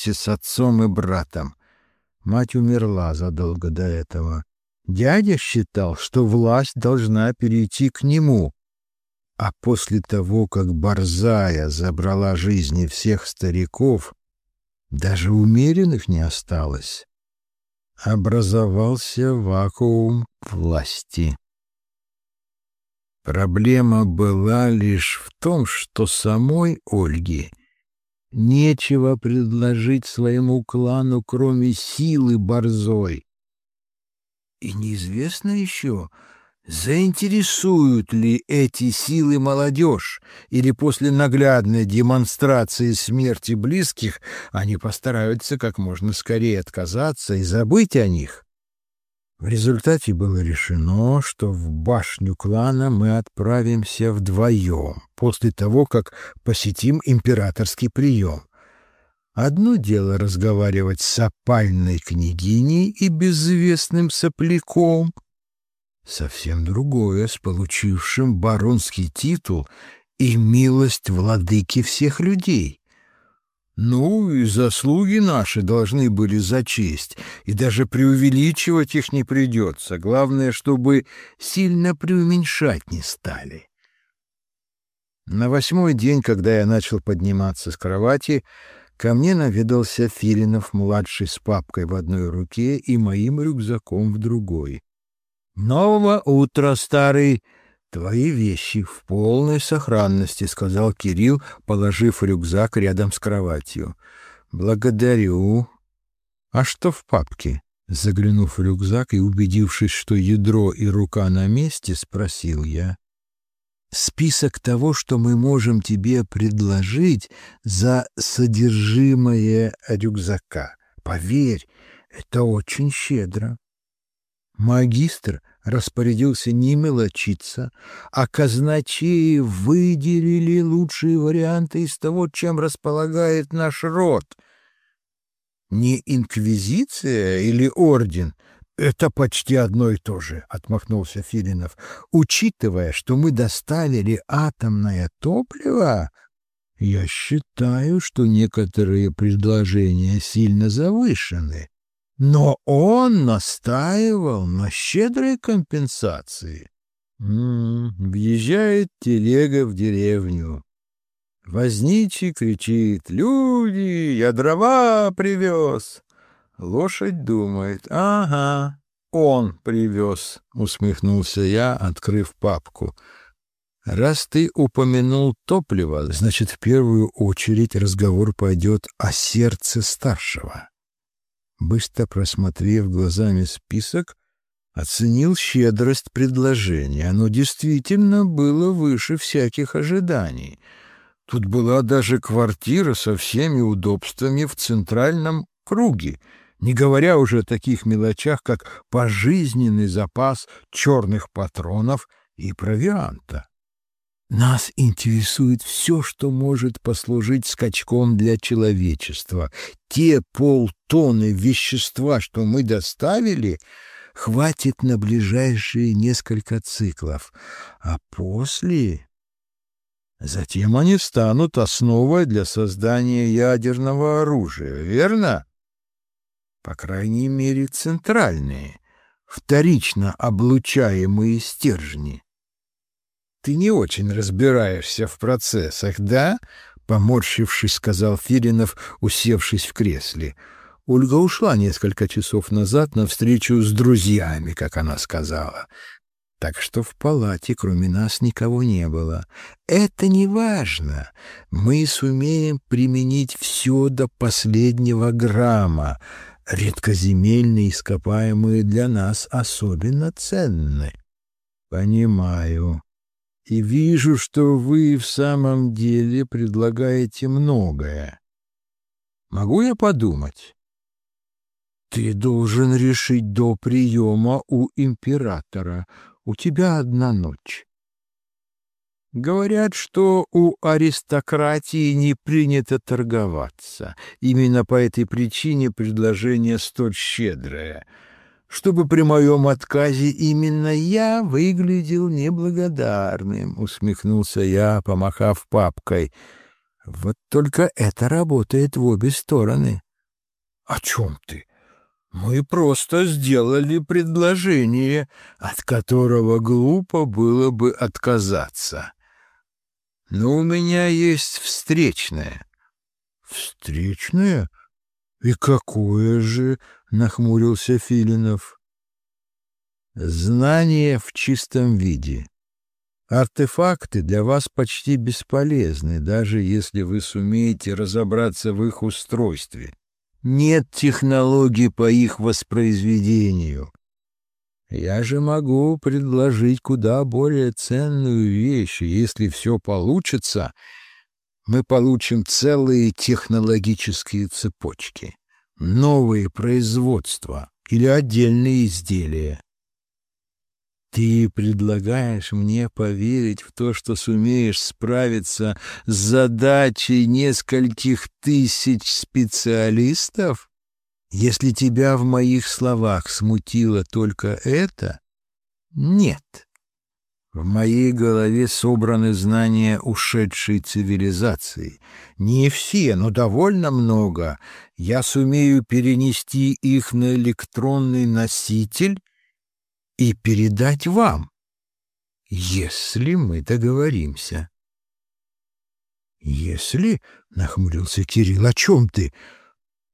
вместе с отцом и братом. Мать умерла задолго до этого. Дядя считал, что власть должна перейти к нему. А после того, как Борзая забрала жизни всех стариков, даже умеренных не осталось. Образовался вакуум власти. Проблема была лишь в том, что самой Ольге нечего предложить своему клану, кроме силы борзой. И неизвестно еще, заинтересуют ли эти силы молодежь, или после наглядной демонстрации смерти близких они постараются как можно скорее отказаться и забыть о них. В результате было решено, что в башню клана мы отправимся вдвоем, после того, как посетим императорский прием. Одно дело разговаривать с опальной княгиней и безвестным сопляком, совсем другое с получившим баронский титул и милость владыки всех людей. Ну, и заслуги наши должны были зачесть, и даже преувеличивать их не придется. Главное, чтобы сильно преуменьшать не стали. На восьмой день, когда я начал подниматься с кровати, ко мне наведался Филинов-младший с папкой в одной руке и моим рюкзаком в другой. «Нового утра, старый!» «Твои вещи в полной сохранности», — сказал Кирилл, положив рюкзак рядом с кроватью. «Благодарю». «А что в папке?» Заглянув в рюкзак и убедившись, что ядро и рука на месте, спросил я. «Список того, что мы можем тебе предложить за содержимое рюкзака. Поверь, это очень щедро». Магистр распорядился не мелочиться, а казначеи выделили лучшие варианты из того, чем располагает наш род. Не инквизиция или орден — это почти одно и то же, — отмахнулся Филинов. Учитывая, что мы доставили атомное топливо, я считаю, что некоторые предложения сильно завышены. Но он настаивал на щедрой компенсации. М -м, въезжает телега в деревню. Возничий кричит «Люди, я дрова привез!» Лошадь думает «Ага, он привез», — усмехнулся я, открыв папку. «Раз ты упомянул топливо, значит, в первую очередь разговор пойдет о сердце старшего». Быстро просмотрев глазами список, оценил щедрость предложения. Оно действительно было выше всяких ожиданий. Тут была даже квартира со всеми удобствами в центральном круге, не говоря уже о таких мелочах, как пожизненный запас черных патронов и провианта. Нас интересует все, что может послужить скачком для человечества. Те полтонны вещества, что мы доставили, хватит на ближайшие несколько циклов. А после... Затем они станут основой для создания ядерного оружия, верно? По крайней мере, центральные, вторично облучаемые стержни. Ты не очень разбираешься в процессах, да? Поморщившись, сказал Филинов, усевшись в кресле. Ольга ушла несколько часов назад на встречу с друзьями, как она сказала. Так что в палате кроме нас никого не было. Это не важно. Мы сумеем применить все до последнего грамма. Редкоземельные ископаемые для нас особенно ценны. Понимаю и вижу, что вы в самом деле предлагаете многое. Могу я подумать? Ты должен решить до приема у императора. У тебя одна ночь. Говорят, что у аристократии не принято торговаться. Именно по этой причине предложение столь щедрое — чтобы при моем отказе именно я выглядел неблагодарным, — усмехнулся я, помахав папкой. Вот только это работает в обе стороны. О чем ты? Мы просто сделали предложение, от которого глупо было бы отказаться. Но у меня есть встречное. Встречное? И какое же? нахмурился Филинов. Знание в чистом виде. Артефакты для вас почти бесполезны, даже если вы сумеете разобраться в их устройстве. Нет технологий по их воспроизведению. Я же могу предложить куда более ценную вещь, если все получится, мы получим целые технологические цепочки, новые производства или отдельные изделия. Ты предлагаешь мне поверить в то, что сумеешь справиться с задачей нескольких тысяч специалистов? Если тебя в моих словах смутило только это, нет. В моей голове собраны знания ушедшей цивилизации. Не все, но довольно много. Я сумею перенести их на электронный носитель и передать вам, если мы договоримся. «Если?» — нахмурился Кирилл. «О чем ты?»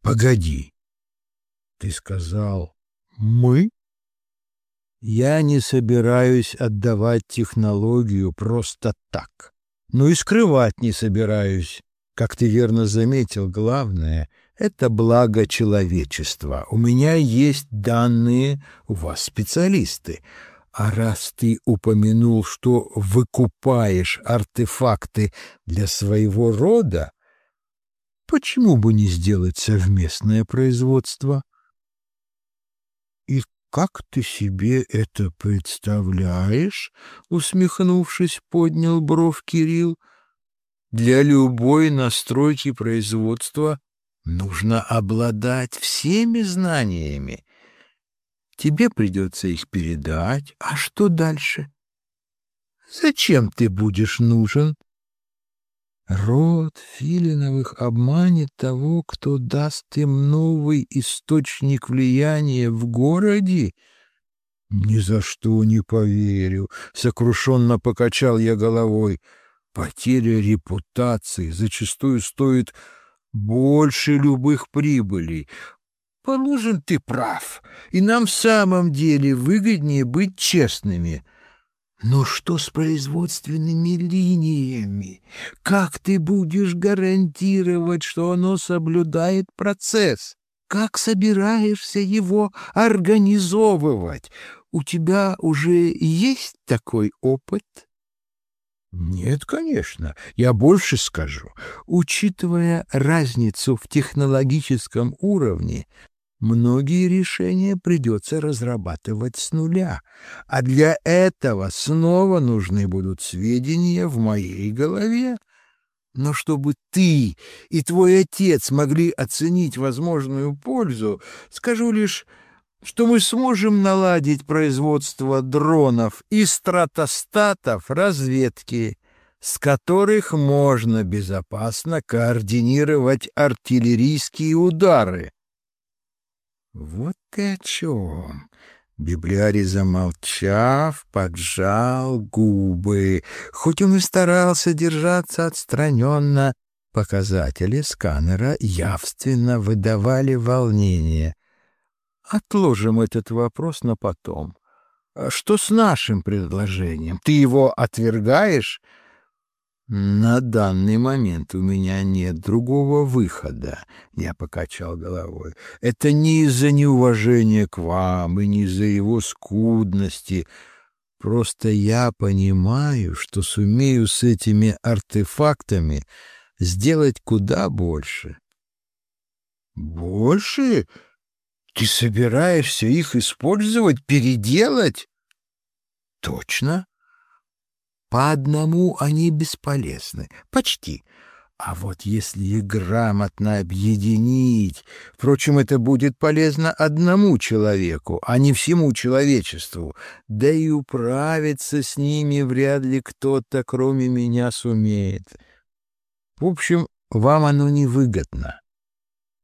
«Погоди. Ты сказал «мы»? Я не собираюсь отдавать технологию просто так. Но и скрывать не собираюсь. Как ты верно заметил, главное — это благо человечества. У меня есть данные, у вас специалисты. А раз ты упомянул, что выкупаешь артефакты для своего рода, почему бы не сделать совместное производство? «И как ты себе это представляешь?» — усмехнувшись, поднял бровь Кирилл. «Для любой настройки производства нужно обладать всеми знаниями. Тебе придется их передать, а что дальше? Зачем ты будешь нужен?» Род Филиновых обманет того, кто даст им новый источник влияния в городе? Ни за что не поверю, сокрушенно покачал я головой. Потеря репутации зачастую стоит больше любых прибылей. Положим, ты прав, и нам в самом деле выгоднее быть честными — но что с производственными линиями? Как ты будешь гарантировать, что оно соблюдает процесс? Как собираешься его организовывать? У тебя уже есть такой опыт? Нет, конечно. Я больше скажу. Учитывая разницу в технологическом уровне, Многие решения придется разрабатывать с нуля, а для этого снова нужны будут сведения в моей голове. Но чтобы ты и твой отец могли оценить возможную пользу, скажу лишь, что мы сможем наладить производство дронов и стратостатов разведки, с которых можно безопасно координировать артиллерийские удары. Вот ты о чем. Библиарий, замолчав, поджал губы. Хоть он и старался держаться отстраненно, показатели сканера явственно выдавали волнение. Отложим этот вопрос на потом. А что с нашим предложением? Ты его отвергаешь? «На данный момент у меня нет другого выхода», — я покачал головой. «Это не из-за неуважения к вам и не из-за его скудности. Просто я понимаю, что сумею с этими артефактами сделать куда больше». «Больше? Ты собираешься их использовать, переделать?» «Точно?» По одному они бесполезны, почти. А вот если их грамотно объединить... Впрочем, это будет полезно одному человеку, а не всему человечеству. Да и управиться с ними вряд ли кто-то, кроме меня, сумеет. В общем, вам оно невыгодно.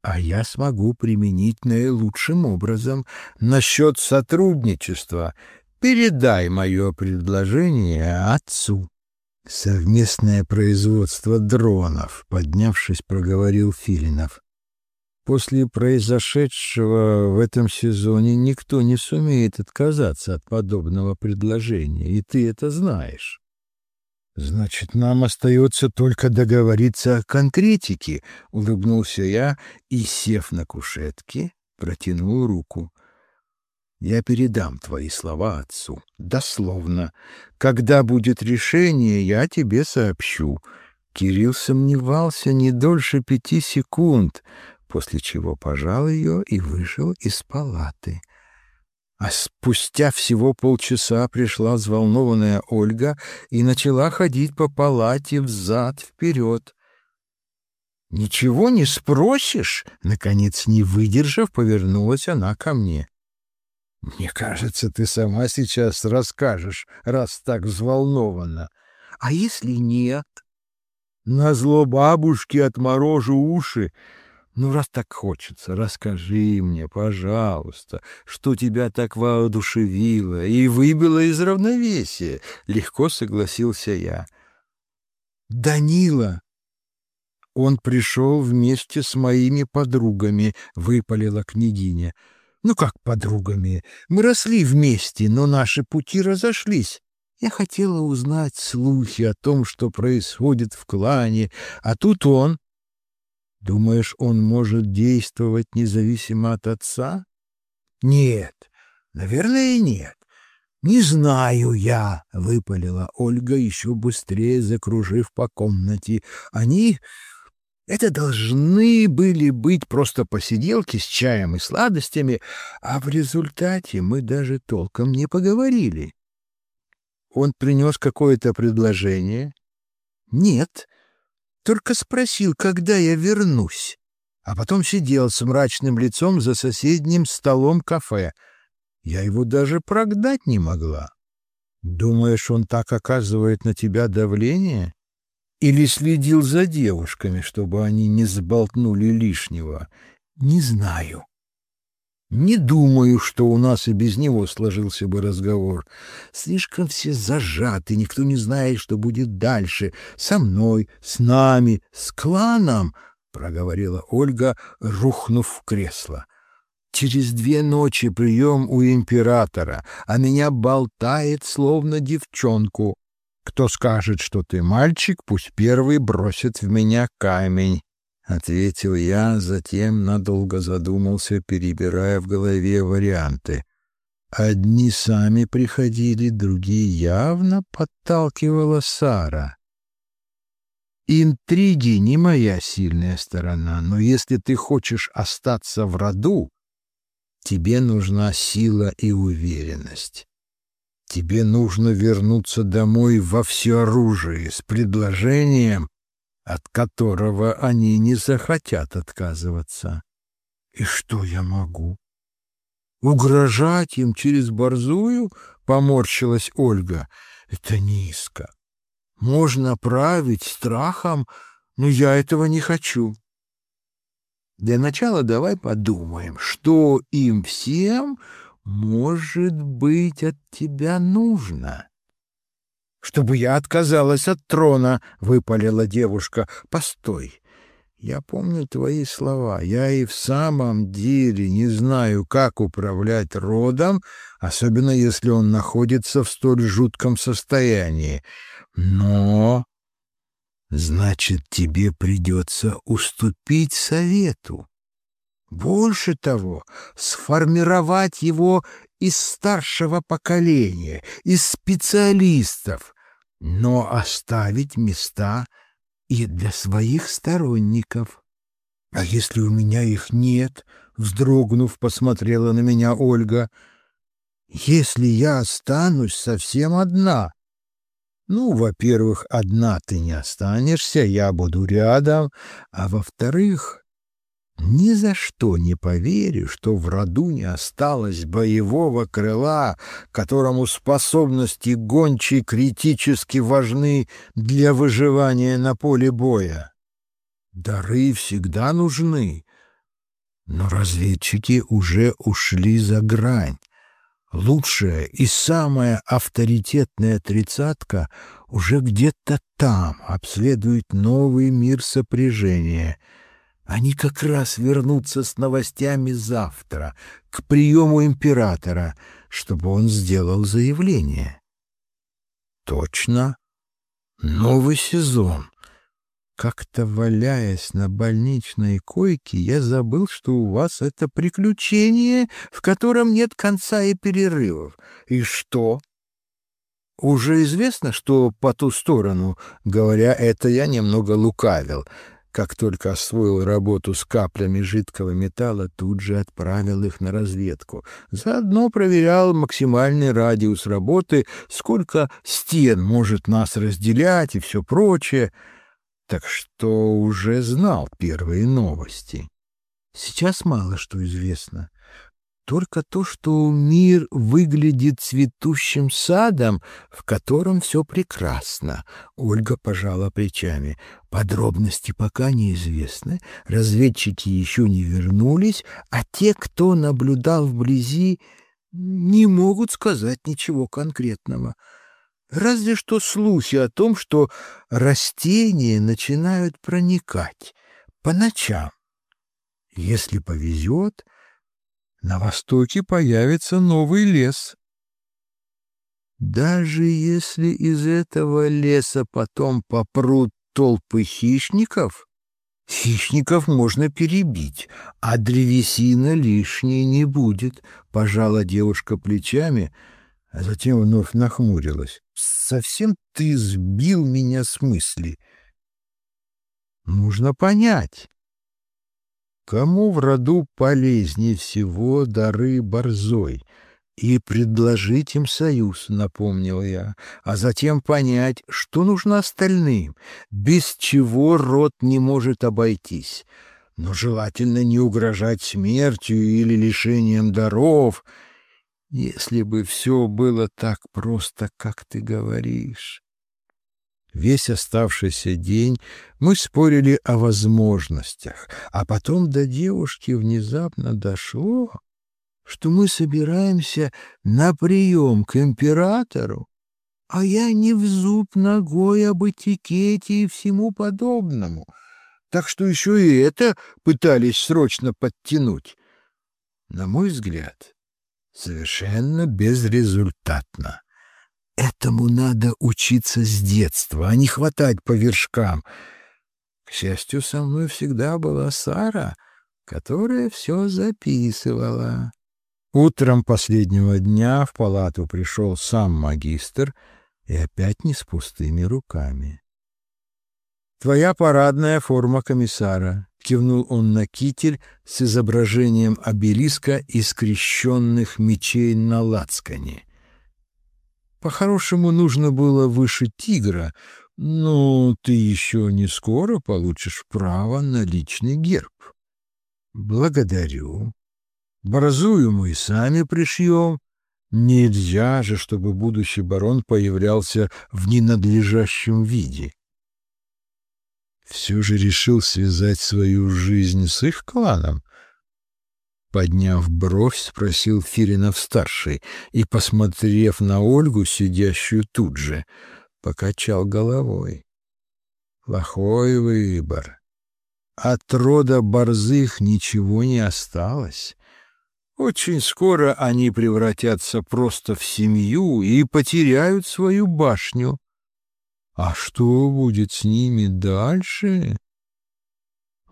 а я смогу применить наилучшим образом. Насчет сотрудничества передай мое предложение отцу. Совместное производство дронов, поднявшись, проговорил Филинов. После произошедшего в этом сезоне никто не сумеет отказаться от подобного предложения, и ты это знаешь. Значит, нам остается только договориться о конкретике, улыбнулся я и, сев на кушетке, протянул руку. Я передам твои слова отцу, дословно. Когда будет решение, я тебе сообщу. Кирилл сомневался не дольше пяти секунд, после чего пожал ее и вышел из палаты. А спустя всего полчаса пришла взволнованная Ольга и начала ходить по палате взад-вперед. «Ничего не спросишь?» — наконец, не выдержав, повернулась она ко мне. «Мне кажется, ты сама сейчас расскажешь, раз так взволнована. А если нет?» «Назло бабушке отморожу уши ну, раз так хочется, расскажи мне, пожалуйста, что тебя так воодушевило и выбило из равновесия. Легко согласился я. Данила! Он пришел вместе с моими подругами, выпалила княгиня. Ну как подругами? Мы росли вместе, но наши пути разошлись. Я хотела узнать слухи о том, что происходит в клане, а тут он Думаешь, он может действовать независимо от отца? Нет, наверное, нет. Не знаю я, выпалила Ольга еще быстрее, закружив по комнате. Они это должны были быть просто посиделки с чаем и сладостями, а в результате мы даже толком не поговорили. Он принес какое-то предложение? Нет, только спросил, когда я вернусь. А потом сидел с мрачным лицом за соседним столом кафе. Я его даже прогнать не могла. Думаешь, он так оказывает на тебя давление? Или следил за девушками, чтобы они не сболтнули лишнего? Не знаю. Не думаю, что у нас и без него сложился бы разговор. Слишком все зажаты, никто не знает, что будет дальше. Со мной, с нами, с кланом, — проговорила Ольга, рухнув в кресло. Через две ночи прием у императора, а меня болтает, словно девчонку. Кто скажет, что ты мальчик, пусть первый бросит в меня камень. — ответил я, затем надолго задумался, перебирая в голове варианты. Одни сами приходили, другие явно подталкивала Сара. Интриги не моя сильная сторона, но если ты хочешь остаться в роду, тебе нужна сила и уверенность. Тебе нужно вернуться домой во всеоружии с предложением, от которого они не захотят отказываться. И что я могу? Угрожать им через борзую? Поморщилась Ольга. Это низко. Можно править страхом, но я этого не хочу. Для начала давай подумаем, что им всем может быть от тебя нужно чтобы я отказалась от трона, — выпалила девушка. — Постой. Я помню твои слова. Я и в самом деле не знаю, как управлять родом, особенно если он находится в столь жутком состоянии. Но... Значит, тебе придется уступить совету. Больше того, сформировать его из старшего поколения, из специалистов, но оставить места и для своих сторонников. А если у меня их нет, вздрогнув, посмотрела на меня Ольга. Если я останусь совсем одна, ну, во-первых, одна ты не останешься, я буду рядом, а во-вторых, ни за что не поверю, что в роду не осталось боевого крыла, которому способности гончей критически важны для выживания на поле боя. Дары всегда нужны, Но разведчики уже ушли за грань. Лучшая и самая авторитетная тридцатка уже где-то там обследует новый мир сопряжения. Они как раз вернутся с новостями завтра к приему императора, чтобы он сделал заявление. Точно. Новый сезон. Как-то валяясь на больничной койке, я забыл, что у вас это приключение, в котором нет конца и перерывов. И что? Уже известно, что по ту сторону, говоря это, я немного лукавил. Как только освоил работу с каплями жидкого металла, тут же отправил их на разведку. Заодно проверял максимальный радиус работы, сколько стен может нас разделять и все прочее так что уже знал первые новости. Сейчас мало что известно. Только то, что мир выглядит цветущим садом, в котором все прекрасно. Ольга пожала плечами. Подробности пока неизвестны, разведчики еще не вернулись, а те, кто наблюдал вблизи, не могут сказать ничего конкретного. Разве что слухи о том, что растения начинают проникать по ночам. Если повезет, на востоке появится новый лес. Даже если из этого леса потом попрут толпы хищников, хищников можно перебить, а древесина лишней не будет, — пожала девушка плечами, а затем вновь нахмурилась совсем ты сбил меня с мысли. Нужно понять, кому в роду полезнее всего дары борзой, и предложить им союз, напомнил я, а затем понять, что нужно остальным, без чего род не может обойтись. Но желательно не угрожать смертью или лишением даров — если бы все было так просто, как ты говоришь. Весь оставшийся день мы спорили о возможностях, а потом до девушки внезапно дошло, что мы собираемся на прием к императору, а я не в зуб ногой об этикете и всему подобному. Так что еще и это пытались срочно подтянуть. На мой взгляд, Совершенно безрезультатно. Этому надо учиться с детства, а не хватать по вершкам. К счастью, со мной всегда была Сара, которая все записывала. Утром последнего дня в палату пришел сам магистр и опять не с пустыми руками. «Твоя парадная форма комиссара. — кивнул он на китель с изображением обелиска и скрещенных мечей на лацкане. По-хорошему нужно было выше тигра, но ты еще не скоро получишь право на личный герб. Благодарю. Борзую мы сами пришьем. Нельзя же, чтобы будущий барон появлялся в ненадлежащем виде все же решил связать свою жизнь с их кланом? Подняв бровь, спросил Фиринов-старший и, посмотрев на Ольгу, сидящую тут же, покачал головой. Плохой выбор. От рода борзых ничего не осталось. Очень скоро они превратятся просто в семью и потеряют свою башню. А что будет с ними дальше?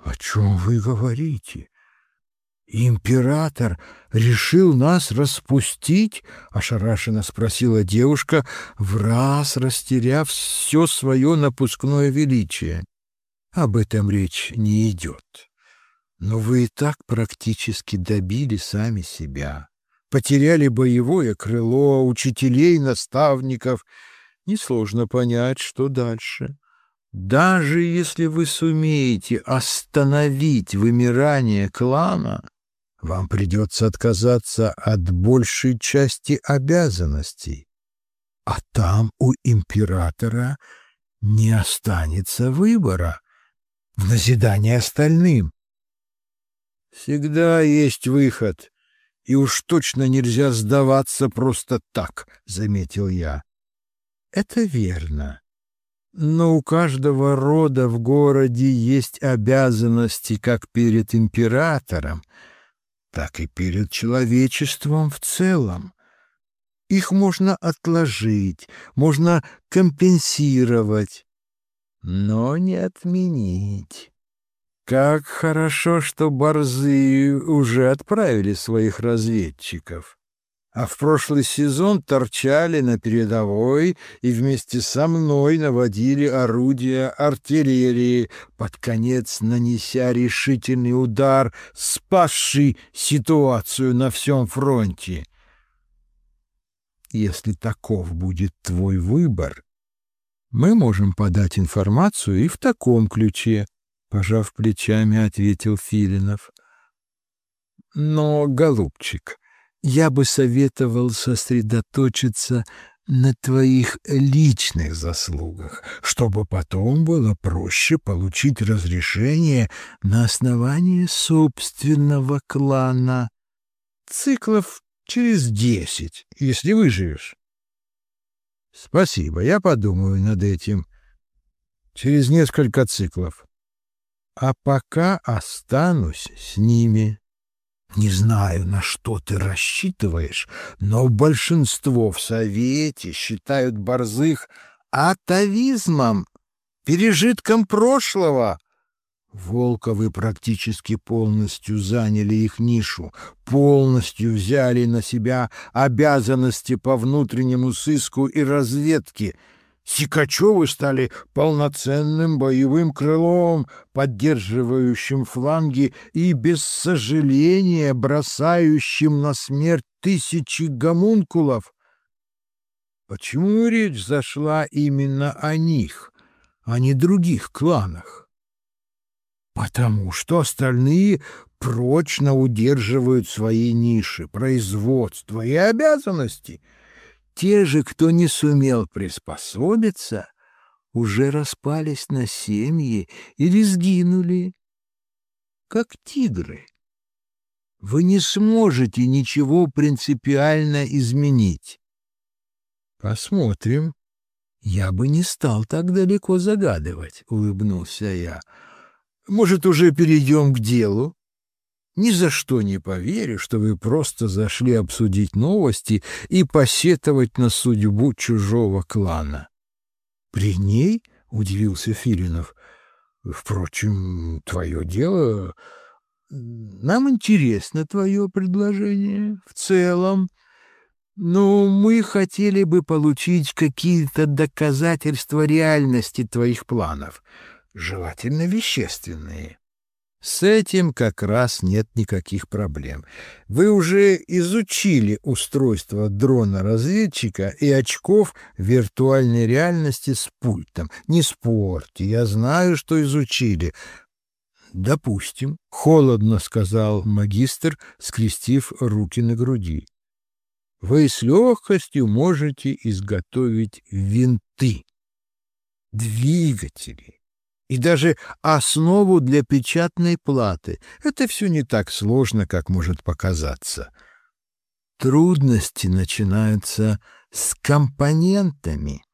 О чем вы говорите? Император решил нас распустить? Ошарашенно спросила девушка, в раз растеряв все свое напускное величие. Об этом речь не идет. Но вы и так практически добили сами себя. Потеряли боевое крыло, учителей, наставников — несложно понять, что дальше. Даже если вы сумеете остановить вымирание клана, вам придется отказаться от большей части обязанностей, а там у императора не останется выбора в назидание остальным. Всегда есть выход, и уж точно нельзя сдаваться просто так, — заметил я. Это верно. Но у каждого рода в городе есть обязанности как перед императором, так и перед человечеством в целом. Их можно отложить, можно компенсировать, но не отменить. Как хорошо, что борзы уже отправили своих разведчиков а в прошлый сезон торчали на передовой и вместе со мной наводили орудия артиллерии, под конец нанеся решительный удар, спасший ситуацию на всем фронте. Если таков будет твой выбор, мы можем подать информацию и в таком ключе, — пожав плечами, ответил Филинов. Но, голубчик, я бы советовал сосредоточиться на твоих личных заслугах, чтобы потом было проще получить разрешение на основании собственного клана. Циклов через десять, если выживешь. Спасибо, я подумаю над этим. Через несколько циклов. А пока останусь с ними. Не знаю, на что ты рассчитываешь, но большинство в Совете считают борзых атовизмом, пережитком прошлого. Волковы практически полностью заняли их нишу, полностью взяли на себя обязанности по внутреннему сыску и разведке — Сикачевы стали полноценным боевым крылом, поддерживающим фланги и без сожаления бросающим на смерть тысячи гомункулов. Почему речь зашла именно о них, а не других кланах? Потому что остальные прочно удерживают свои ниши, производства и обязанности — те же, кто не сумел приспособиться, уже распались на семьи или сгинули, как тигры. Вы не сможете ничего принципиально изменить. Посмотрим. Я бы не стал так далеко загадывать, — улыбнулся я. Может, уже перейдем к делу? Ни за что не поверю, что вы просто зашли обсудить новости и посетовать на судьбу чужого клана. — При ней? — удивился Филинов. — Впрочем, твое дело... Нам интересно твое предложение в целом, но мы хотели бы получить какие-то доказательства реальности твоих планов, желательно вещественные. С этим как раз нет никаких проблем. Вы уже изучили устройство дрона-разведчика и очков виртуальной реальности с пультом. Не спорьте, я знаю, что изучили. Допустим, холодно сказал магистр, скрестив руки на груди. Вы с легкостью можете изготовить винты, двигатели, и даже основу для печатной платы. Это все не так сложно, как может показаться. Трудности начинаются с компонентами,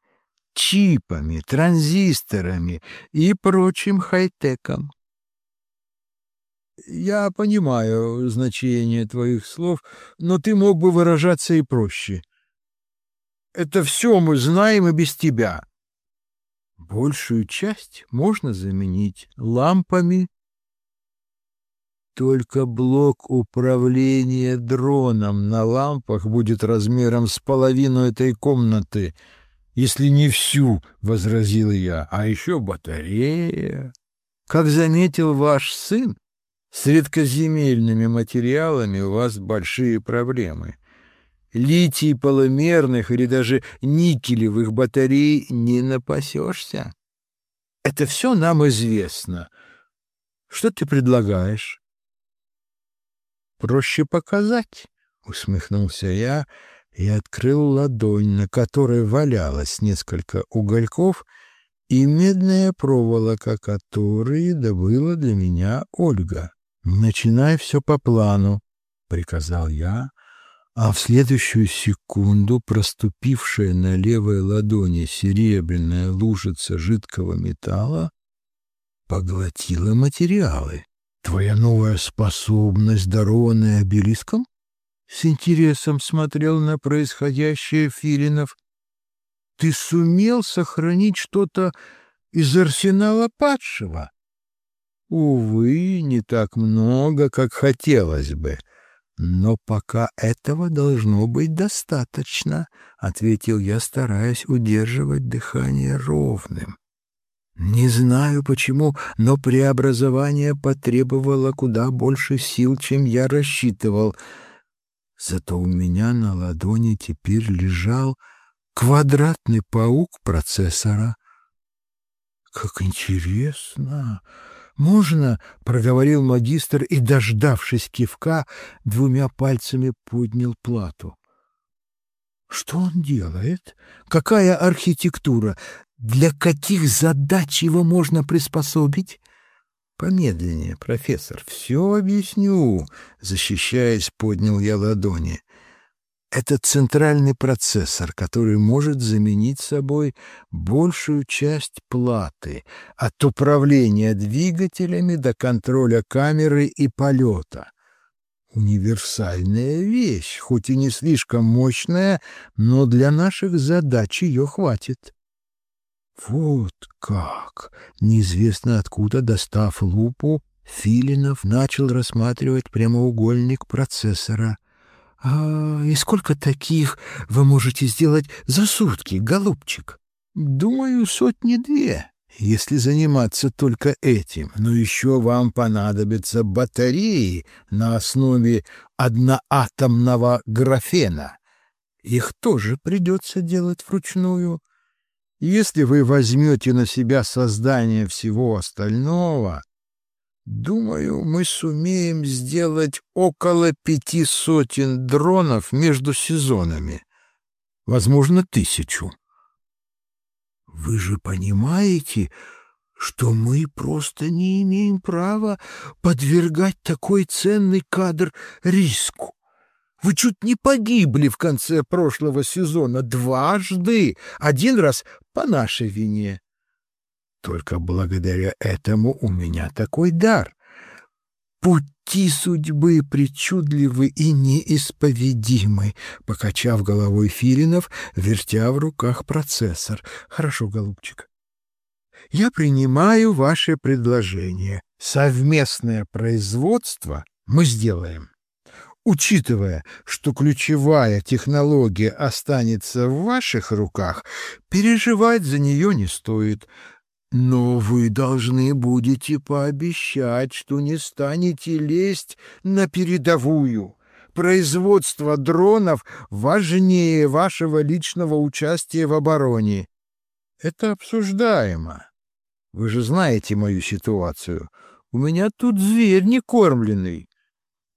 чипами, транзисторами и прочим хай-теком. Я понимаю значение твоих слов, но ты мог бы выражаться и проще. Это все мы знаем и без тебя. Большую часть можно заменить лампами. Только блок управления дроном на лампах будет размером с половину этой комнаты, если не всю, — возразил я, — а еще батарея. Как заметил ваш сын, с редкоземельными материалами у вас большие проблемы литий полимерных или даже никелевых батарей не напасешься. Это все нам известно. Что ты предлагаешь? Проще показать, усмехнулся я и открыл ладонь, на которой валялось несколько угольков и медная проволока, которые добыла для меня Ольга. «Начинай все по плану», — приказал я, а в следующую секунду проступившая на левой ладони серебряная лужица жидкого металла поглотила материалы. «Твоя новая способность, дарованная обелиском?» С интересом смотрел на происходящее Филинов. «Ты сумел сохранить что-то из арсенала падшего?» «Увы, не так много, как хотелось бы. Но пока этого должно быть достаточно», — ответил я, стараясь удерживать дыхание ровным. Не знаю почему, но преобразование потребовало куда больше сил, чем я рассчитывал. Зато у меня на ладони теперь лежал квадратный паук процессора. «Как интересно!» «Можно?» — проговорил магистр и, дождавшись кивка, двумя пальцами поднял плату. «Что он делает? Какая архитектура? Для каких задач его можно приспособить?» «Помедленнее, профессор, все объясню», — защищаясь, поднял я ладони. Это центральный процессор, который может заменить собой большую часть платы, от управления двигателями до контроля камеры и полета. Универсальная вещь, хоть и не слишком мощная, но для наших задач ее хватит. Вот как! Неизвестно откуда, достав лупу, Филинов начал рассматривать прямоугольник процессора — «А и сколько таких вы можете сделать за сутки, голубчик?» «Думаю, сотни-две, если заниматься только этим. Но еще вам понадобятся батареи на основе одноатомного графена. Их тоже придется делать вручную. Если вы возьмете на себя создание всего остального, Думаю, мы сумеем сделать около пяти сотен дронов между сезонами. Возможно, тысячу. Вы же понимаете, что мы просто не имеем права подвергать такой ценный кадр риску. Вы чуть не погибли в конце прошлого сезона дважды, один раз по нашей вине. Только благодаря этому у меня такой дар. Пути судьбы причудливы и неисповедимы, покачав головой Филинов, вертя в руках процессор. Хорошо, голубчик. Я принимаю ваше предложение. Совместное производство мы сделаем. Учитывая, что ключевая технология останется в ваших руках, переживать за нее не стоит. Но вы должны будете пообещать, что не станете лезть на передовую. Производство дронов важнее вашего личного участия в обороне. Это обсуждаемо. Вы же знаете мою ситуацию. У меня тут зверь не кормленный.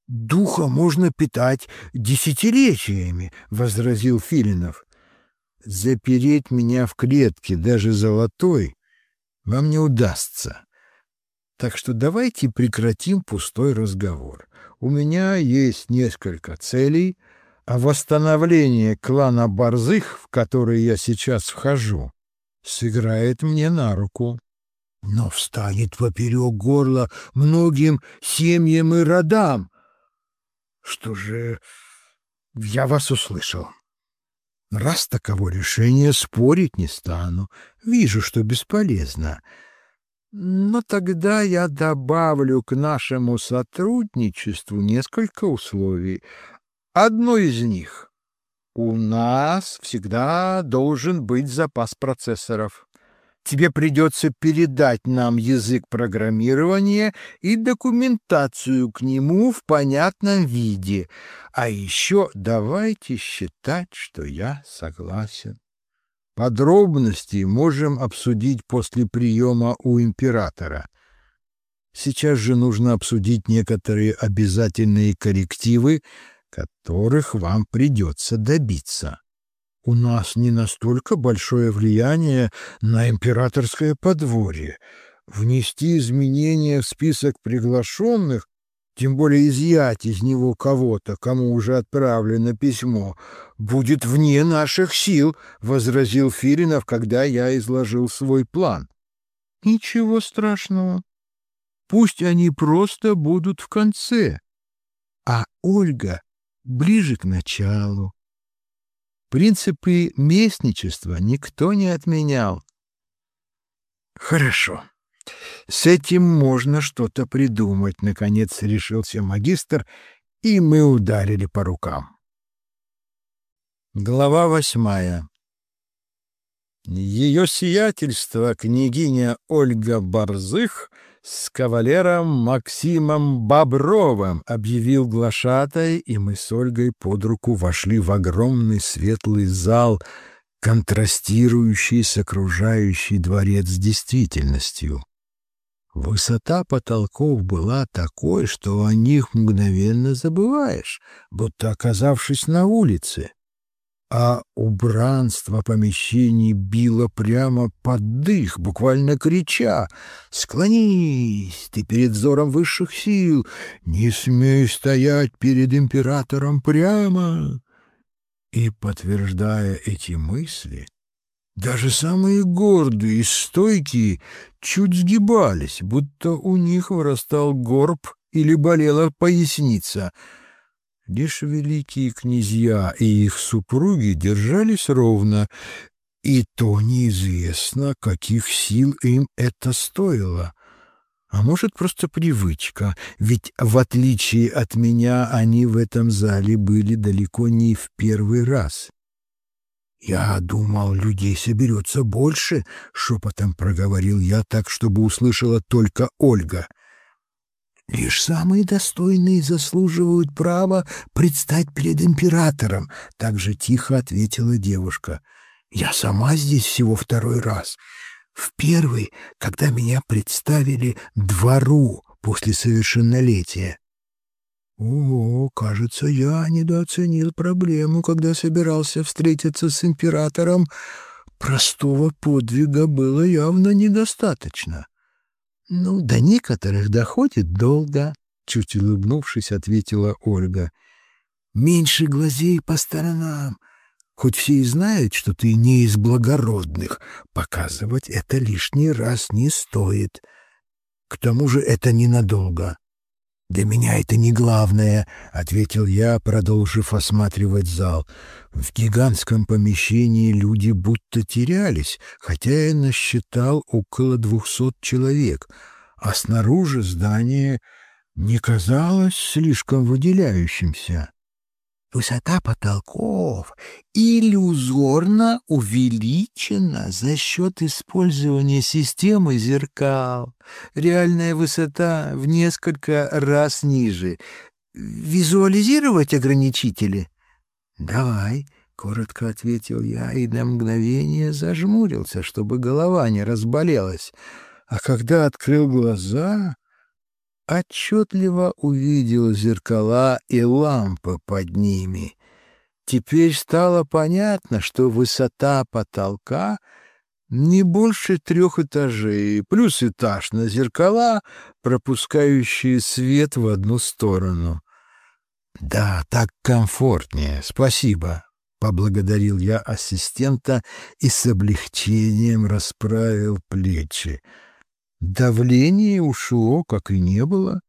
Духа можно питать десятилетиями, — возразил Филинов. Запереть меня в клетке, даже золотой, вам не удастся. Так что давайте прекратим пустой разговор. У меня есть несколько целей, а восстановление клана Борзых, в который я сейчас вхожу, сыграет мне на руку. Но встанет поперек горла многим семьям и родам. Что же, я вас услышал. Раз таково решение, спорить не стану. Вижу, что бесполезно. Но тогда я добавлю к нашему сотрудничеству несколько условий. Одно из них — у нас всегда должен быть запас процессоров. Тебе придется передать нам язык программирования и документацию к нему в понятном виде. А еще давайте считать, что я согласен. Подробности можем обсудить после приема у императора. Сейчас же нужно обсудить некоторые обязательные коррективы, которых вам придется добиться. У нас не настолько большое влияние на императорское подворье. Внести изменения в список приглашенных тем более изъять из него кого-то, кому уже отправлено письмо, будет вне наших сил, — возразил Филинов, когда я изложил свой план. — Ничего страшного. Пусть они просто будут в конце, а Ольга ближе к началу. Принципы местничества никто не отменял. Хорошо. С этим можно что-то придумать, наконец решился магистр, и мы ударили по рукам. Глава восьмая. Ее сиятельство, княгиня Ольга Борзых, с кавалером Максимом Бобровым, объявил глашатай, и мы с Ольгой под руку вошли в огромный светлый зал, контрастирующий с окружающей дворец действительностью. Высота потолков была такой, что о них мгновенно забываешь, будто оказавшись на улице а убранство помещений било прямо под дых, буквально крича «Склонись, ты перед взором высших сил, не смей стоять перед императором прямо!» И, подтверждая эти мысли, даже самые гордые и стойкие чуть сгибались, будто у них вырастал горб или болела поясница — Лишь великие князья и их супруги держались ровно, и то неизвестно, каких сил им это стоило. А может, просто привычка, ведь, в отличие от меня, они в этом зале были далеко не в первый раз. «Я думал, людей соберется больше», — шепотом проговорил я так, чтобы услышала только Ольга — Лишь самые достойные заслуживают права предстать перед императором, — так же тихо ответила девушка. Я сама здесь всего второй раз. В первый, когда меня представили двору после совершеннолетия. О, кажется, я недооценил проблему, когда собирался встретиться с императором. Простого подвига было явно недостаточно. «Ну, до некоторых доходит долго», — чуть улыбнувшись, ответила Ольга. «Меньше глазей по сторонам. Хоть все и знают, что ты не из благородных, показывать это лишний раз не стоит. К тому же это ненадолго. «Для меня это не главное», — ответил я, продолжив осматривать зал. В гигантском помещении люди будто терялись, хотя я насчитал около двухсот человек, а снаружи здание не казалось слишком выделяющимся. Высота потолков иллюзорно увеличена за счет использования системы зеркал. Реальная высота в несколько раз ниже. Визуализировать ограничители? Давай, — коротко ответил я и на мгновение зажмурился, чтобы голова не разболелась. А когда открыл глаза, отчетливо увидел зеркала и лампы под ними. Теперь стало понятно, что высота потолка не больше трех этажей, плюс этаж на зеркала, пропускающие свет в одну сторону. «Да, так комфортнее, спасибо», — поблагодарил я ассистента и с облегчением расправил плечи. Давление ушло, как и не было.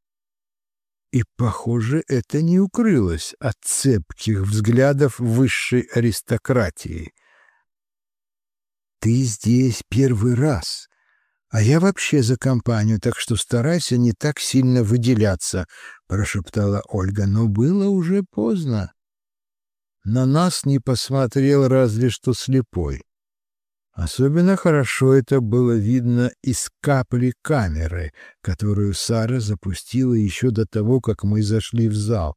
И, похоже, это не укрылось от цепких взглядов высшей аристократии. «Ты здесь первый раз, а я вообще за компанию, так что старайся не так сильно выделяться», — прошептала Ольга, но было уже поздно. На нас не посмотрел разве что слепой. Особенно хорошо это было видно из капли камеры, которую Сара запустила еще до того, как мы зашли в зал.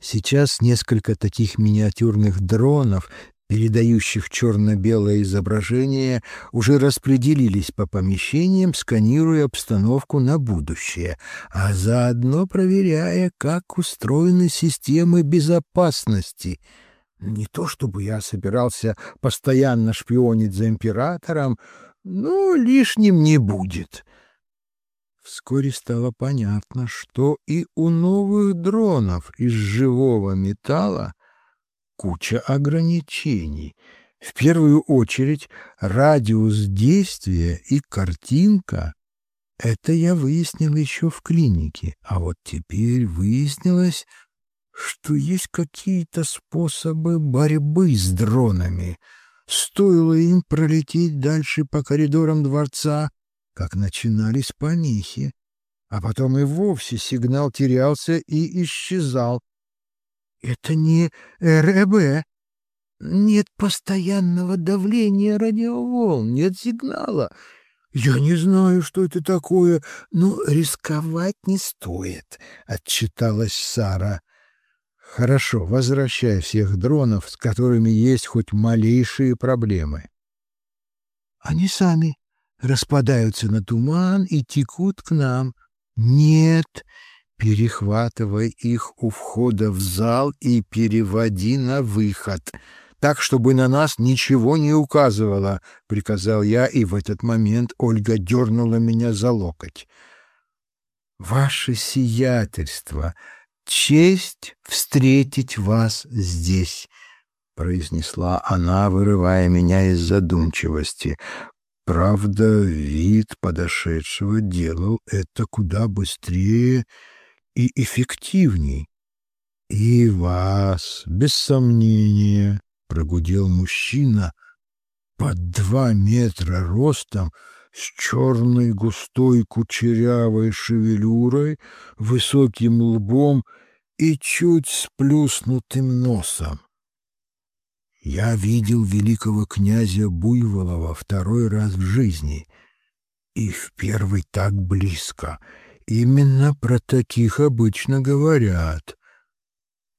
Сейчас несколько таких миниатюрных дронов, передающих черно-белое изображение, уже распределились по помещениям, сканируя обстановку на будущее, а заодно проверяя, как устроены системы безопасности — не то чтобы я собирался постоянно шпионить за императором, но лишним не будет. Вскоре стало понятно, что и у новых дронов из живого металла куча ограничений. В первую очередь радиус действия и картинка. Это я выяснил еще в клинике, а вот теперь выяснилось, что есть какие-то способы борьбы с дронами. Стоило им пролететь дальше по коридорам дворца, как начинались помехи, а потом и вовсе сигнал терялся и исчезал. Это не РЭБ. Нет постоянного давления радиоволн, нет сигнала. Я не знаю, что это такое, но рисковать не стоит, — отчиталась Сара. Хорошо, возвращай всех дронов, с которыми есть хоть малейшие проблемы. Они сами распадаются на туман и текут к нам. Нет, перехватывай их у входа в зал и переводи на выход, так, чтобы на нас ничего не указывало, — приказал я, и в этот момент Ольга дернула меня за локоть. «Ваше сиятельство, честь встретить вас здесь», — произнесла она, вырывая меня из задумчивости. Правда, вид подошедшего делал это куда быстрее и эффективней. «И вас, без сомнения», — прогудел мужчина, под два метра ростом, с черной густой кучерявой шевелюрой, высоким лбом и чуть сплюснутым носом. Я видел великого князя Буйволова второй раз в жизни, и в первый так близко. Именно про таких обычно говорят.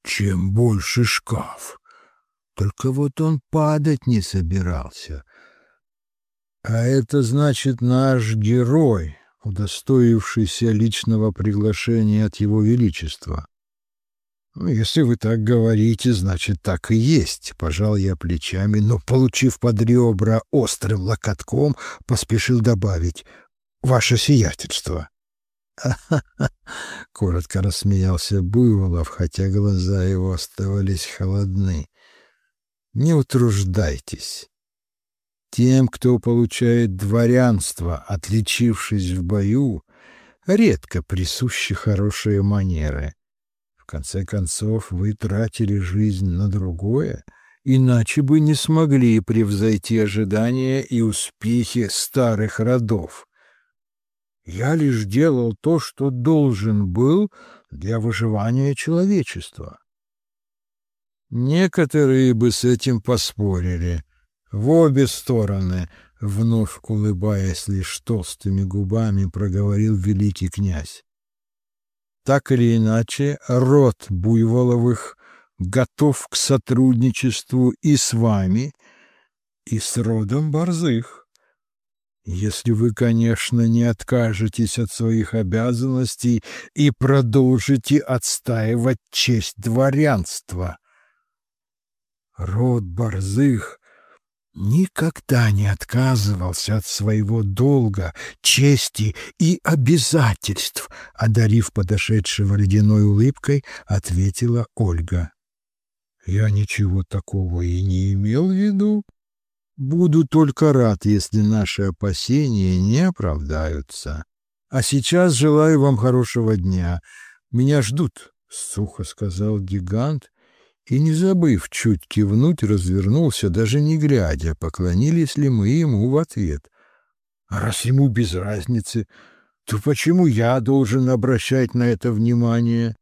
Чем больше шкаф. Только вот он падать не собирался. А это значит наш герой, удостоившийся личного приглашения от его величества. Ну, если вы так говорите, значит, так и есть. Пожал я плечами, но, получив под ребра острым локотком, поспешил добавить «Ваше сиятельство». коротко рассмеялся Буйволов, хотя глаза его оставались холодны. «Не утруждайтесь. Тем, кто получает дворянство, отличившись в бою, редко присущи хорошие манеры». В конце концов, вы тратили жизнь на другое, иначе бы не смогли превзойти ожидания и успехи старых родов. Я лишь делал то, что должен был для выживания человечества. Некоторые бы с этим поспорили. В обе стороны, вновь улыбаясь лишь толстыми губами, проговорил великий князь. Так или иначе, род Буйволовых готов к сотрудничеству и с вами, и с родом Борзых. Если вы, конечно, не откажетесь от своих обязанностей и продолжите отстаивать честь дворянства. Род Борзых никогда не отказывался от своего долга, чести и обязательств, одарив подошедшего ледяной улыбкой, ответила Ольга. Я ничего такого и не имел в виду. Буду только рад, если наши опасения не оправдаются. А сейчас желаю вам хорошего дня. Меня ждут, — сухо сказал гигант и, не забыв чуть кивнуть, развернулся, даже не глядя, поклонились ли мы ему в ответ. А раз ему без разницы, то почему я должен обращать на это внимание?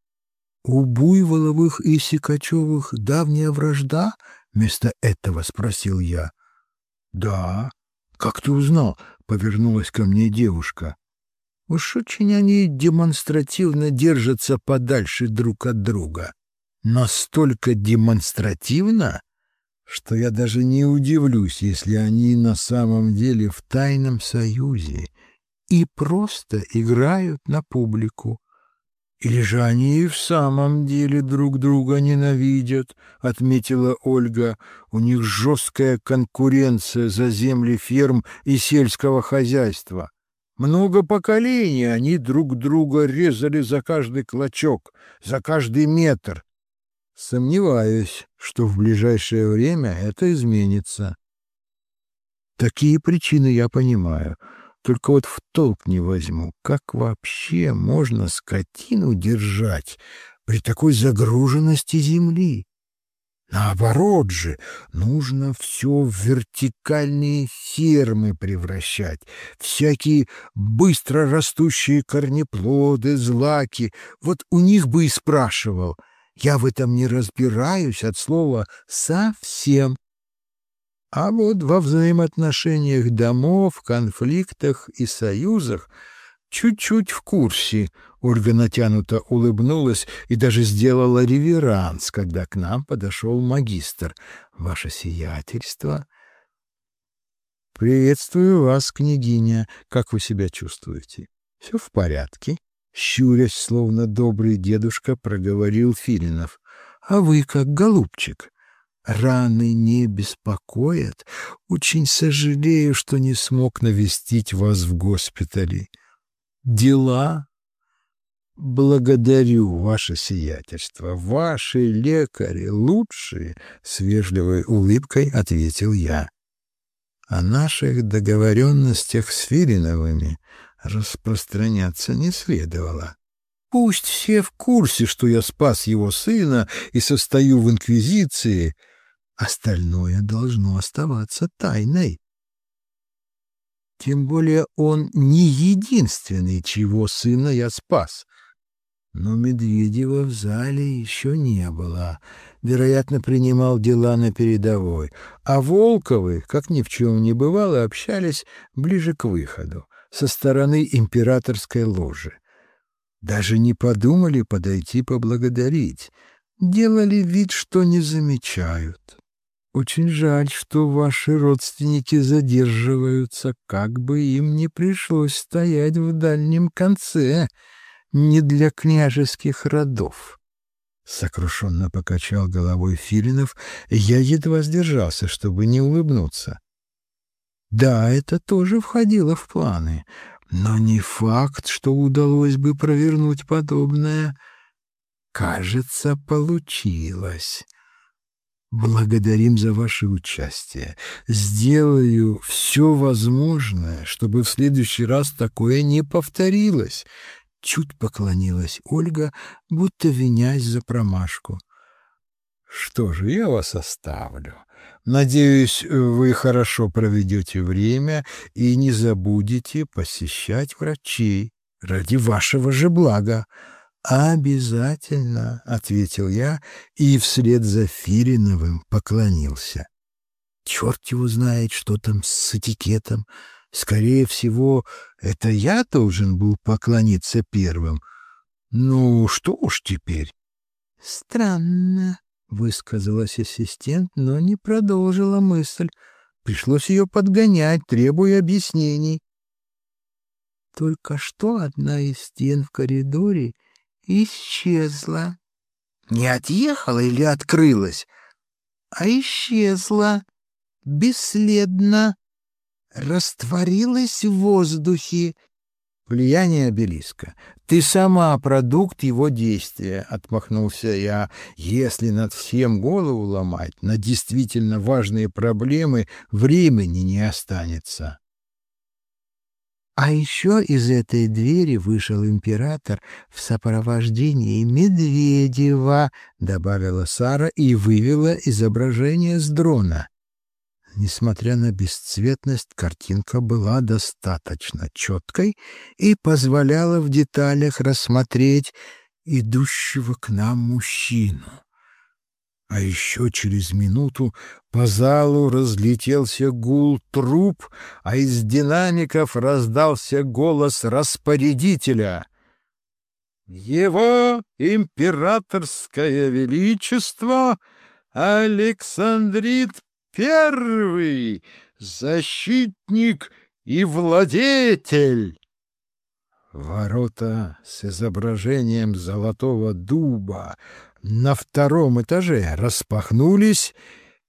У Буйволовых и Сикачевых давняя вражда? Вместо этого спросил я. Да. Как ты узнал? Повернулась ко мне девушка. Уж очень они демонстративно держатся подальше друг от друга настолько демонстративно, что я даже не удивлюсь, если они на самом деле в тайном союзе и просто играют на публику. Или же они и в самом деле друг друга ненавидят, отметила Ольга. У них жесткая конкуренция за земли ферм и сельского хозяйства. Много поколений они друг друга резали за каждый клочок, за каждый метр. Сомневаюсь, что в ближайшее время это изменится. Такие причины я понимаю, только вот в толк не возьму, как вообще можно скотину держать при такой загруженности земли? Наоборот же, нужно все в вертикальные фермы превращать, всякие быстро растущие корнеплоды, злаки. Вот у них бы и спрашивал. Я в этом не разбираюсь от слова «совсем». А вот во взаимоотношениях домов, конфликтах и союзах чуть-чуть в курсе. Ольга натянуто улыбнулась и даже сделала реверанс, когда к нам подошел магистр. «Ваше сиятельство!» «Приветствую вас, княгиня. Как вы себя чувствуете? Все в порядке?» Щурясь, словно добрый дедушка, проговорил Филинов. «А вы как, голубчик?» Раны не беспокоят. Очень сожалею, что не смог навестить вас в госпитале. Дела? Благодарю, ваше сиятельство. Ваши лекари лучшие, — с вежливой улыбкой ответил я. О наших договоренностях с Филиновыми распространяться не следовало. Пусть все в курсе, что я спас его сына и состою в инквизиции — Остальное должно оставаться тайной. Тем более он не единственный, чего сына я спас. Но Медведева в зале еще не было. Вероятно, принимал дела на передовой. А Волковы, как ни в чем не бывало, общались ближе к выходу, со стороны императорской ложи. Даже не подумали подойти поблагодарить. Делали вид, что не замечают. Очень жаль, что ваши родственники задерживаются, как бы им не пришлось стоять в дальнем конце, не для княжеских родов. Сокрушенно покачал головой Филинов, я едва сдержался, чтобы не улыбнуться. Да, это тоже входило в планы, но не факт, что удалось бы провернуть подобное. Кажется, получилось. Благодарим за ваше участие. Сделаю все возможное, чтобы в следующий раз такое не повторилось. Чуть поклонилась Ольга, будто винясь за промашку. Что же, я вас оставлю. Надеюсь, вы хорошо проведете время и не забудете посещать врачей ради вашего же блага. «Обязательно», — ответил я и вслед за Фириновым поклонился. Черт его знает, что там с этикетом. Скорее всего, это я должен был поклониться первым. Ну, что уж теперь? «Странно», — высказалась ассистент, но не продолжила мысль. Пришлось ее подгонять, требуя объяснений. Только что одна из стен в коридоре исчезла. Не отъехала или открылась, а исчезла бесследно, растворилась в воздухе. Влияние обелиска. Ты сама продукт его действия, — отмахнулся я. Если над всем голову ломать, на действительно важные проблемы времени не останется. А еще из этой двери вышел император в сопровождении Медведева, добавила Сара и вывела изображение с дрона. Несмотря на бесцветность, картинка была достаточно четкой и позволяла в деталях рассмотреть идущего к нам мужчину. А еще через минуту по залу разлетелся гул труп, а из динамиков раздался голос распорядителя. «Его императорское величество Александрит Первый, защитник и владетель!» Ворота с изображением золотого дуба на втором этаже распахнулись,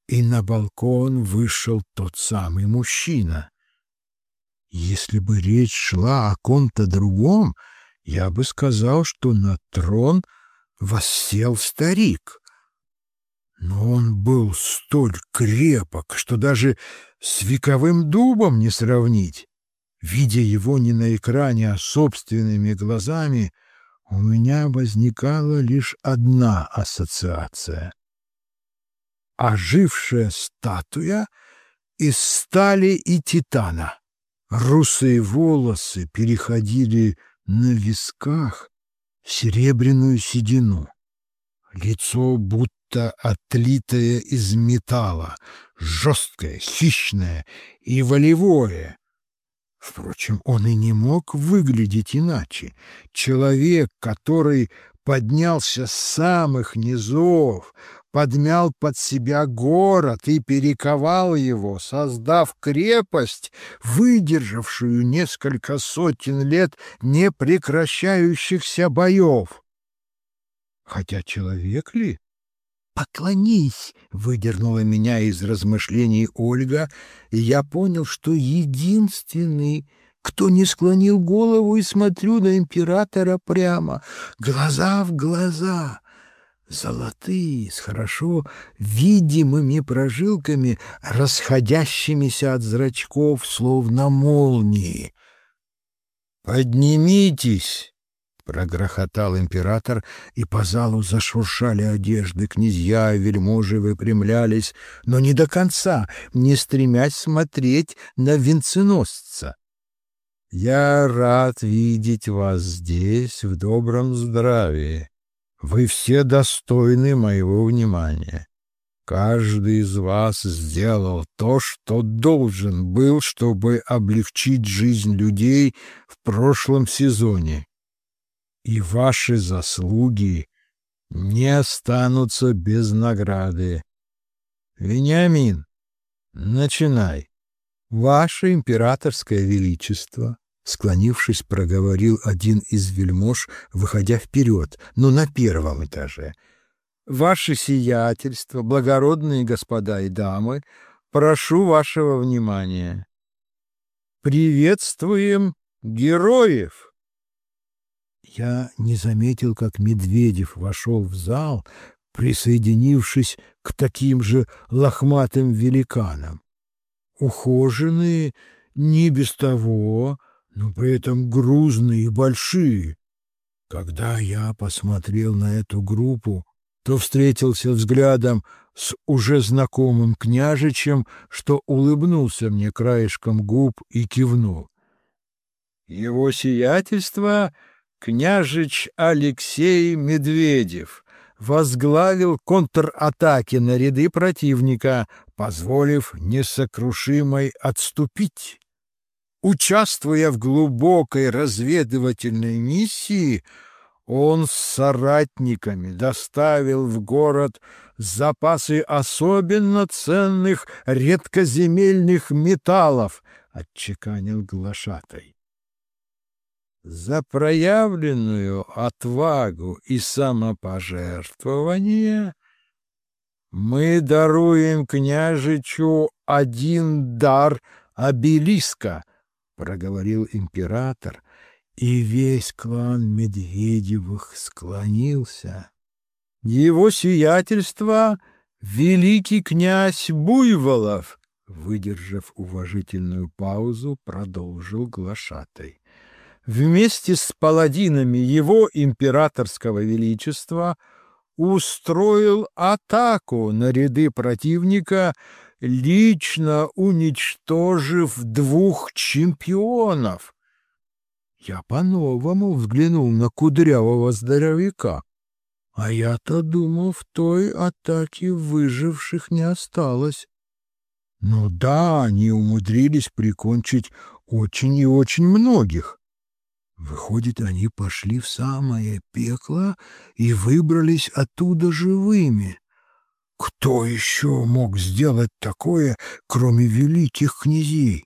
и на балкон вышел тот самый мужчина. Если бы речь шла о ком-то другом, я бы сказал, что на трон воссел старик. Но он был столь крепок, что даже с вековым дубом не сравнить. Видя его не на экране, а собственными глазами, у меня возникала лишь одна ассоциация. Ожившая статуя из стали и титана. Русые волосы переходили на висках в серебряную седину. Лицо будто отлитое из металла, жесткое, хищное и волевое. Впрочем, он и не мог выглядеть иначе. Человек, который поднялся с самых низов, подмял под себя город и перековал его, создав крепость, выдержавшую несколько сотен лет непрекращающихся боев. Хотя человек ли? «Поклонись!» — выдернула меня из размышлений Ольга, и я понял, что единственный, кто не склонил голову и смотрю на императора прямо, глаза в глаза — золотые, с хорошо видимыми прожилками, расходящимися от зрачков, словно молнии. «Поднимитесь!» — прогрохотал император, и по залу зашуршали одежды, князья и вельможи выпрямлялись, но не до конца, не стремясь смотреть на венценосца. «Я рад видеть вас здесь в добром здравии. Вы все достойны моего внимания. Каждый из вас сделал то, что должен был, чтобы облегчить жизнь людей в прошлом сезоне. И ваши заслуги не останутся без награды. Вениамин, начинай. Ваше императорское величество, Склонившись, проговорил один из вельмож, выходя вперед, но на первом этаже. «Ваше сиятельство, благородные господа и дамы, прошу вашего внимания. Приветствуем героев!» Я не заметил, как Медведев вошел в зал, присоединившись к таким же лохматым великанам. Ухоженные, не без того, но при этом грузные и большие. Когда я посмотрел на эту группу, то встретился взглядом с уже знакомым княжичем, что улыбнулся мне краешком губ и кивнул. Его сиятельство княжич Алексей Медведев возглавил контратаки на ряды противника, позволив несокрушимой отступить. Участвуя в глубокой разведывательной миссии, он с соратниками доставил в город запасы особенно ценных редкоземельных металлов, отчеканил глашатай. За проявленную отвагу и самопожертвование мы даруем княжичу один дар обелиска — проговорил император, и весь клан Медведевых склонился. Его сиятельство — великий князь Буйволов, выдержав уважительную паузу, продолжил глашатай. Вместе с паладинами его императорского величества устроил атаку на ряды противника лично уничтожив двух чемпионов. Я по-новому взглянул на кудрявого здоровяка. А я-то думал, в той атаке выживших не осталось. Ну да, они умудрились прикончить очень и очень многих. Выходит, они пошли в самое пекло и выбрались оттуда живыми. Кто еще мог сделать такое, кроме великих князей?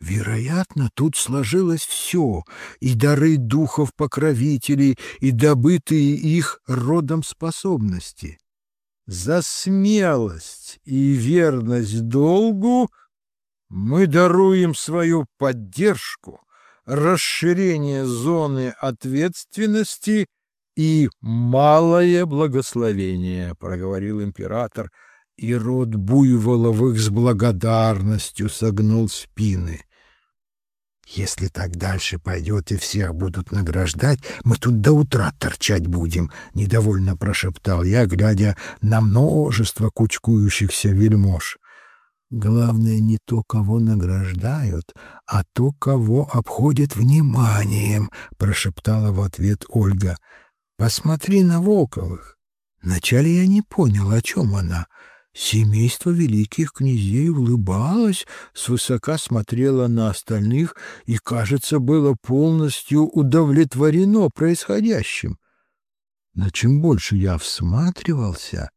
Вероятно, тут сложилось все, и дары духов-покровителей, и добытые их родом способности. За смелость и верность долгу Мы даруем свою поддержку, расширение зоны ответственности и малое благословение, — проговорил император, и род Буйволовых с благодарностью согнул спины. Если так дальше пойдет и всех будут награждать, мы тут до утра торчать будем, — недовольно прошептал я, глядя на множество кучкующихся вельмож. Главное не то, кого награждают, а то, кого обходят вниманием, — прошептала в ответ Ольга. — Посмотри на Волковых. Вначале я не понял, о чем она — Семейство великих князей улыбалось, свысока смотрело на остальных и, кажется, было полностью удовлетворено происходящим. Но чем больше я всматривался,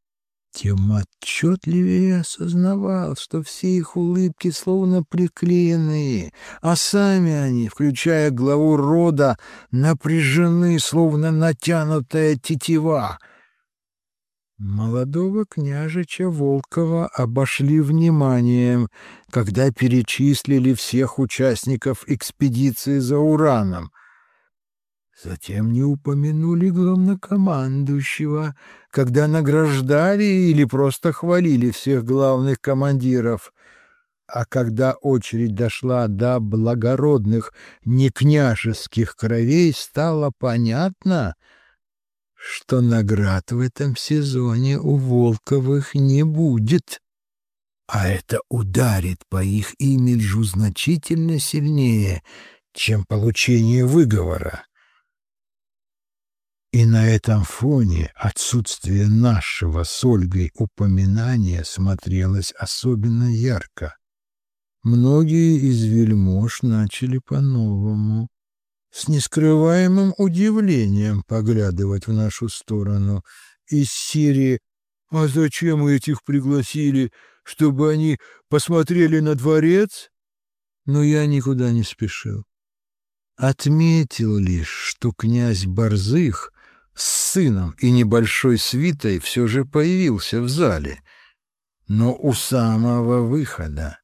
тем отчетливее осознавал, что все их улыбки словно приклеенные, а сами они, включая главу рода, напряжены, словно натянутая тетива — Молодого княжича Волкова обошли вниманием, когда перечислили всех участников экспедиции за ураном. Затем не упомянули главнокомандующего, когда награждали или просто хвалили всех главных командиров. А когда очередь дошла до благородных некняжеских кровей, стало понятно — что наград в этом сезоне у Волковых не будет, а это ударит по их имиджу значительно сильнее, чем получение выговора. И на этом фоне отсутствие нашего с Ольгой упоминания смотрелось особенно ярко. Многие из вельмож начали по-новому с нескрываемым удивлением поглядывать в нашу сторону. Из Сирии «А зачем мы этих пригласили? Чтобы они посмотрели на дворец?» Но я никуда не спешил. Отметил лишь, что князь Борзых с сыном и небольшой свитой все же появился в зале, но у самого выхода.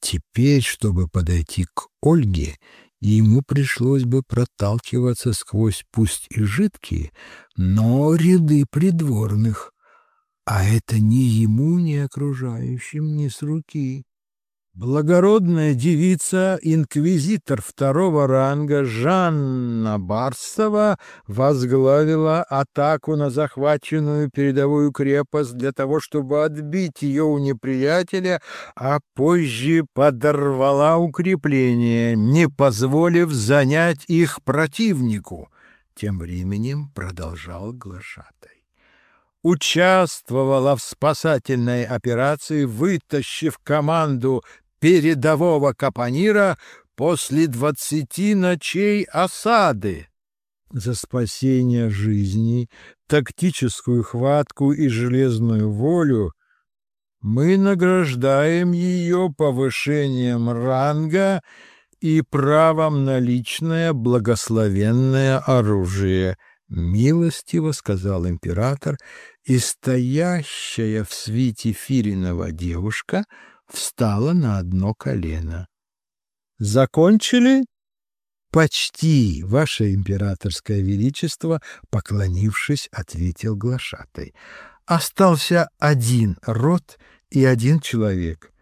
Теперь, чтобы подойти к Ольге, ему пришлось бы проталкиваться сквозь пусть и жидкие, но ряды придворных, а это ни ему, ни окружающим не с руки. Благородная девица, инквизитор второго ранга Жанна Барсова возглавила атаку на захваченную передовую крепость для того, чтобы отбить ее у неприятеля, а позже подорвала укрепление, не позволив занять их противнику. Тем временем продолжал глашатай участвовала в спасательной операции, вытащив команду передового капонира после двадцати ночей осады. За спасение жизни, тактическую хватку и железную волю мы награждаем ее повышением ранга и правом на личное благословенное оружие —— милостиво сказал император, и стоящая в свите Фиринова девушка встала на одно колено. «Закончили?» «Почти, ваше императорское величество», — поклонившись, ответил глашатай. «Остался один род и один человек».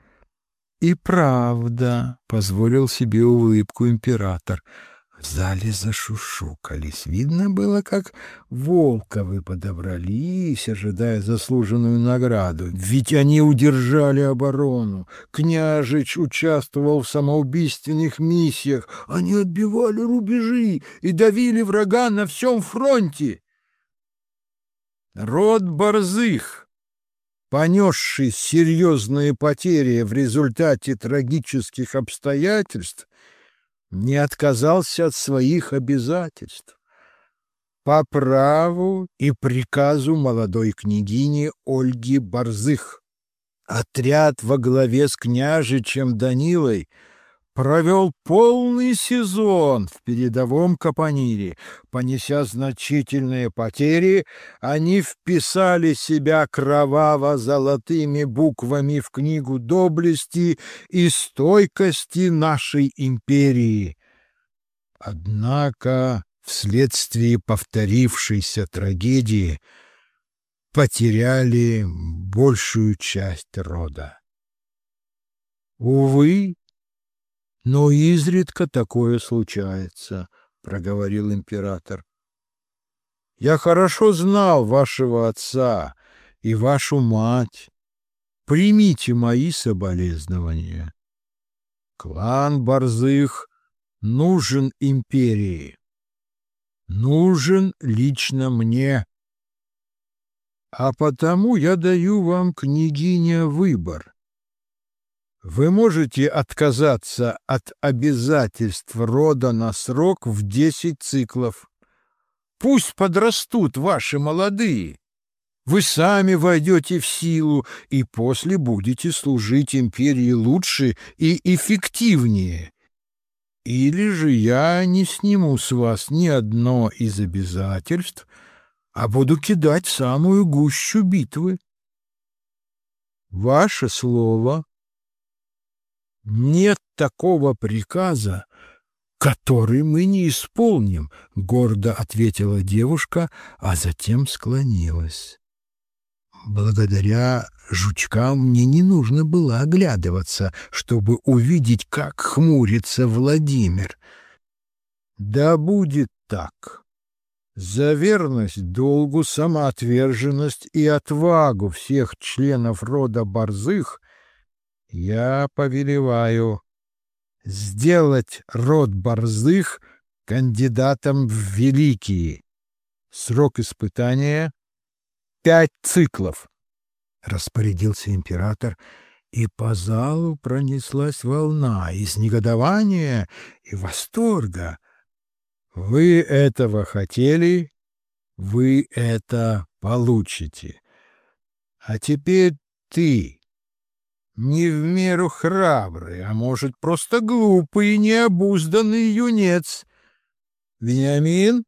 «И правда», — позволил себе улыбку император, — в зале зашушукались. Видно было, как Волковы подобрались, ожидая заслуженную награду. Ведь они удержали оборону. Княжич участвовал в самоубийственных миссиях. Они отбивали рубежи и давили врага на всем фронте. Род Борзых, понесший серьезные потери в результате трагических обстоятельств, не отказался от своих обязательств. По праву и приказу молодой княгини Ольги Борзых. Отряд во главе с княжичем Данилой провел полный сезон в передовом Капонире. Понеся значительные потери, они вписали себя кроваво-золотыми буквами в книгу доблести и стойкости нашей империи. Однако вследствие повторившейся трагедии потеряли большую часть рода. Увы, но изредка такое случается, проговорил император. Я хорошо знал вашего отца и вашу мать. Примите мои соболезнования. Клан Борзых нужен империи. Нужен лично мне. А потому я даю вам, княгиня, выбор. Вы можете отказаться от обязательств рода на срок в десять циклов. Пусть подрастут ваши молодые. Вы сами войдете в силу и после будете служить империи лучше и эффективнее. Или же я не сниму с вас ни одно из обязательств, а буду кидать самую гущу битвы. Ваше слово — нет такого приказа, который мы не исполним, — гордо ответила девушка, а затем склонилась. Благодаря жучкам мне не нужно было оглядываться, чтобы увидеть, как хмурится Владимир. Да будет так. За верность долгу, самоотверженность и отвагу всех членов рода Борзых я повелеваю сделать род Борзых кандидатом в великие. Срок испытания — пять циклов, — распорядился император, и по залу пронеслась волна из негодования и восторга. Вы этого хотели, вы это получите. А теперь ты не в меру храбрый, а может, просто глупый и необузданный юнец. Вениамин,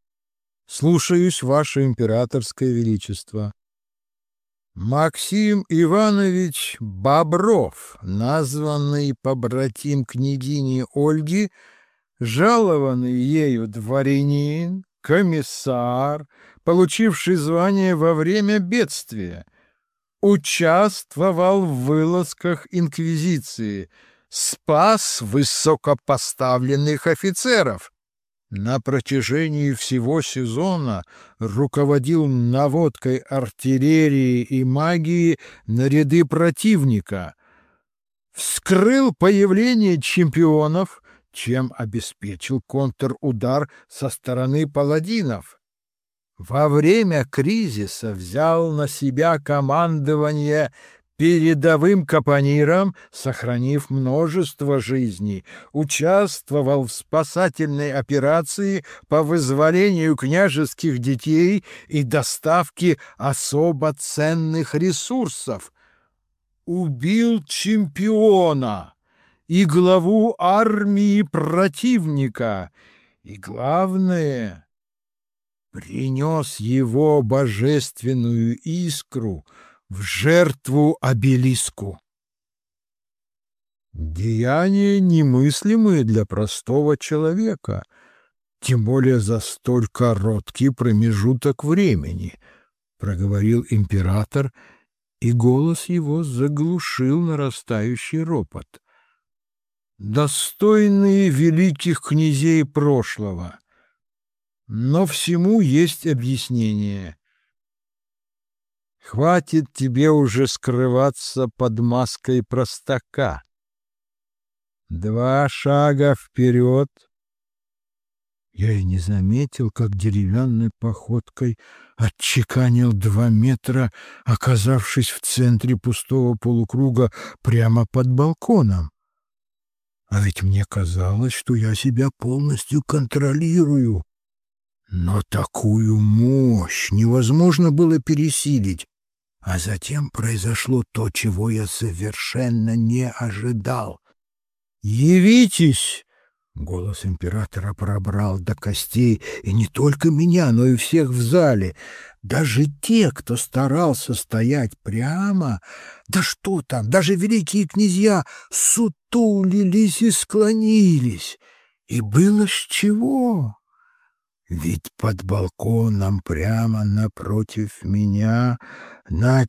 слушаюсь, ваше императорское величество. Максим Иванович Бобров, названный побратим княгини Ольги, жалованный ею дворянин, комиссар, получивший звание во время бедствия — участвовал в вылазках инквизиции, спас высокопоставленных офицеров. На протяжении всего сезона руководил наводкой артиллерии и магии на ряды противника, вскрыл появление чемпионов, чем обеспечил контрудар со стороны паладинов во время кризиса взял на себя командование передовым капониром, сохранив множество жизней, участвовал в спасательной операции по вызволению княжеских детей и доставке особо ценных ресурсов. Убил чемпиона и главу армии противника, и, главное, принес его божественную искру в жертву обелиску. Деяния немыслимые для простого человека, тем более за столь короткий промежуток времени, проговорил император, и голос его заглушил нарастающий ропот. Достойные великих князей прошлого — но всему есть объяснение. Хватит тебе уже скрываться под маской простака. Два шага вперед. Я и не заметил, как деревянной походкой отчеканил два метра, оказавшись в центре пустого полукруга прямо под балконом. А ведь мне казалось, что я себя полностью контролирую. Но такую мощь невозможно было пересилить. А затем произошло то, чего я совершенно не ожидал. Явитесь! Голос императора пробрал до костей, и не только меня, но и всех в зале. Даже те, кто старался стоять прямо, да что там, даже великие князья сутулились и склонились. И было с чего. Ведь под балконом прямо напротив меня на